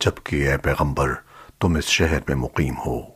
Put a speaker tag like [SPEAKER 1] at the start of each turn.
[SPEAKER 1] جبکہ اے پیغمبر تم اس شہر میں مقیم ہو۔